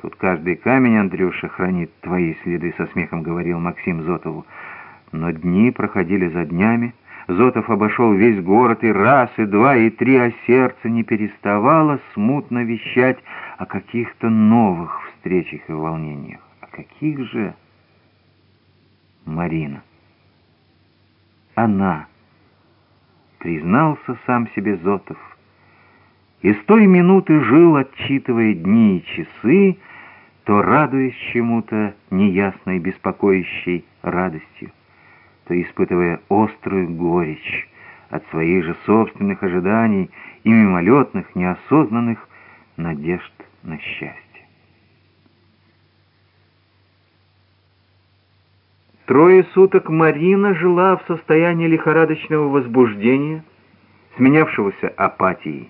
Тут каждый камень, Андрюша, хранит твои следы, со смехом говорил Максим Зотову. Но дни проходили за днями. Зотов обошел весь город и раз, и два, и три, а сердце не переставало смутно вещать о каких-то новых встречах и волнениях. О каких же... Марина. Она. Признался сам себе Зотов. И с той минуты жил, отчитывая дни и часы, то радуясь чему-то неясной, беспокоящей радостью, то испытывая острую горечь от своих же собственных ожиданий и мимолетных, неосознанных надежд на счастье. Трое суток Марина жила в состоянии лихорадочного возбуждения, сменявшегося апатией.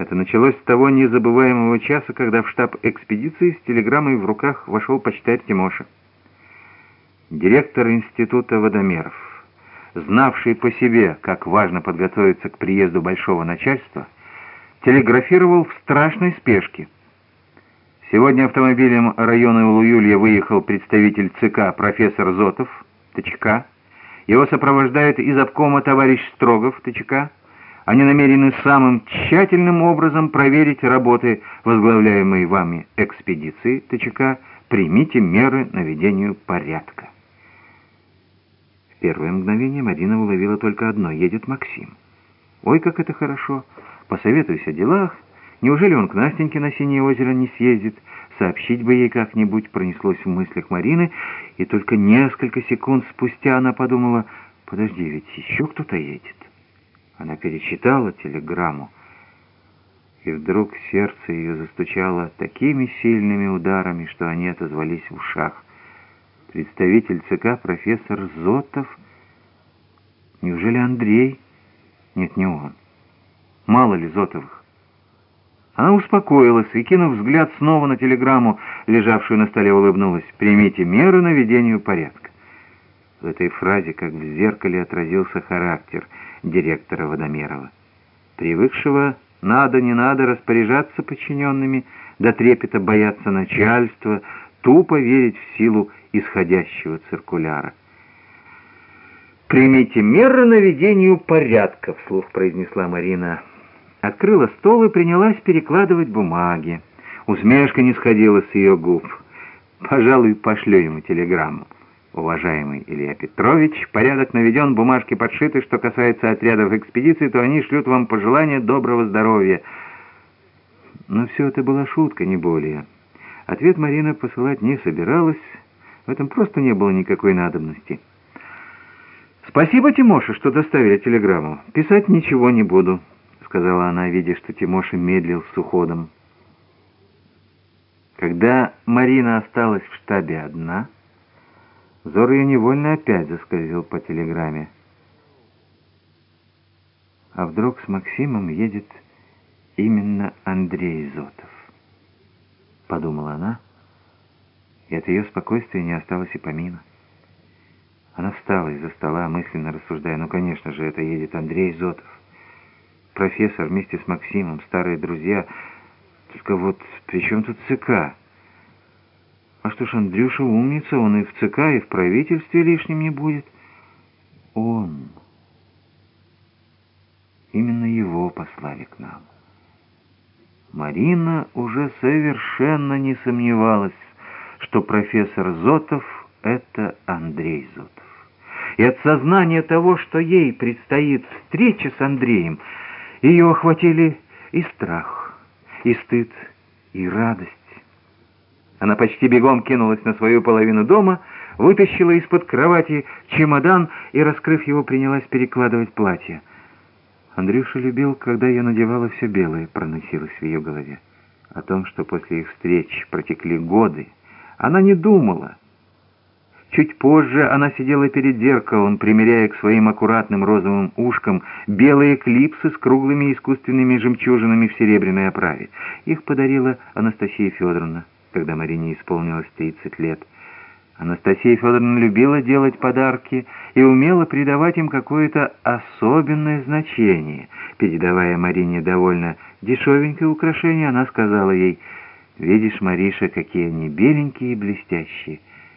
Это началось с того незабываемого часа, когда в штаб экспедиции с телеграммой в руках вошел почтарь Тимоша. Директор института водомеров, знавший по себе, как важно подготовиться к приезду большого начальства, телеграфировал в страшной спешке. Сегодня автомобилем района Улуюлья выехал представитель ЦК профессор Зотов, ТЧК. Его сопровождает из обкома товарищ Строгов, ТЧК. Они намерены самым тщательным образом проверить работы возглавляемой вами экспедиции ТЧК. Примите меры наведению порядка. В первое мгновение Марина уловила только одно — едет Максим. Ой, как это хорошо! Посоветуйся о делах. Неужели он к Настеньке на Синее озеро не съездит? Сообщить бы ей как-нибудь пронеслось в мыслях Марины, и только несколько секунд спустя она подумала, подожди, ведь еще кто-то едет. Она перечитала телеграмму, и вдруг сердце ее застучало такими сильными ударами, что они отозвались в ушах. Представитель ЦК профессор Зотов. Неужели Андрей? Нет, не он. Мало ли Зотовых. Она успокоилась и, кинув взгляд снова на телеграмму, лежавшую на столе, улыбнулась. «Примите меры наведению порядка». В этой фразе, как в зеркале, отразился характер — директора Водомерова, привыкшего надо, не надо распоряжаться подчиненными, до трепета бояться начальства, тупо верить в силу исходящего циркуляра. «Примите меры наведению порядка», — вслух произнесла Марина. Открыла стол и принялась перекладывать бумаги. Усмешка не сходила с ее губ. «Пожалуй, пошлю ему телеграмму». Уважаемый Илья Петрович, порядок наведен, бумажки подшиты. Что касается отрядов экспедиции, то они шлют вам пожелания доброго здоровья. Но все это была шутка, не более. Ответ Марина посылать не собиралась. В этом просто не было никакой надобности. «Спасибо, Тимоша, что доставили телеграмму. Писать ничего не буду», — сказала она, видя, что Тимоша медлил с уходом. Когда Марина осталась в штабе одна... Взор ее невольно опять заскользил по телеграмме. А вдруг с Максимом едет именно Андрей Зотов? Подумала она, и от ее спокойствия не осталось и помина. Она встала из-за стола, мысленно рассуждая, ну, конечно же, это едет Андрей Зотов. Профессор вместе с Максимом, старые друзья. Только вот при чем тут ЦК? А что ж, Андрюша умница, он и в ЦК, и в правительстве лишним не будет. Он. Именно его послали к нам. Марина уже совершенно не сомневалась, что профессор Зотов — это Андрей Зотов. И от сознания того, что ей предстоит встреча с Андреем, ее охватили и страх, и стыд, и радость. Она почти бегом кинулась на свою половину дома, вытащила из-под кровати чемодан и, раскрыв его, принялась перекладывать платье. Андрюша любил, когда я надевала все белое, проносилось в ее голове. О том, что после их встреч протекли годы, она не думала. Чуть позже она сидела перед зеркалом, примеряя к своим аккуратным розовым ушкам белые клипсы с круглыми искусственными жемчужинами в серебряной оправе. Их подарила Анастасия Федоровна когда Марине исполнилось 30 лет. Анастасия Федоровна любила делать подарки и умела придавать им какое-то особенное значение. Передавая Марине довольно дешевенькое украшение, она сказала ей, Видишь, Мариша, какие они беленькие и блестящие.